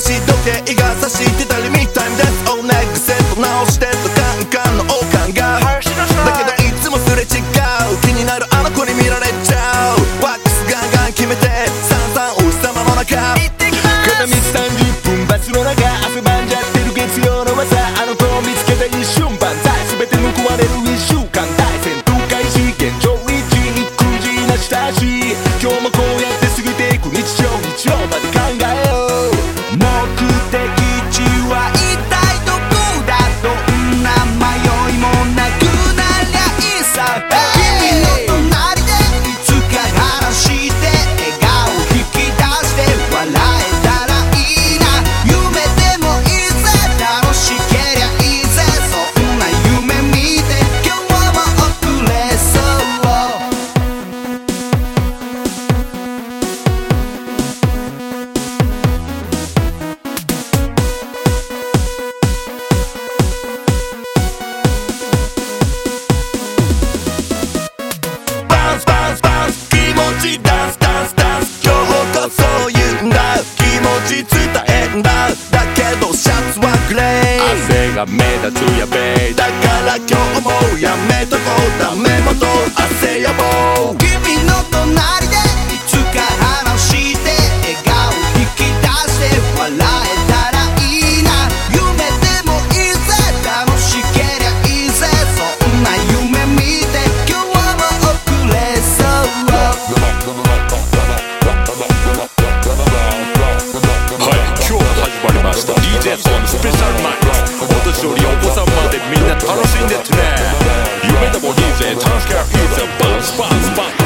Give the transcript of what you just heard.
足時計が指してたりみたいなが目立つやべえだから今日もやめとこうダメ元汗やぼう君の隣 Toshka pizza. Bounce, bounce, bounce.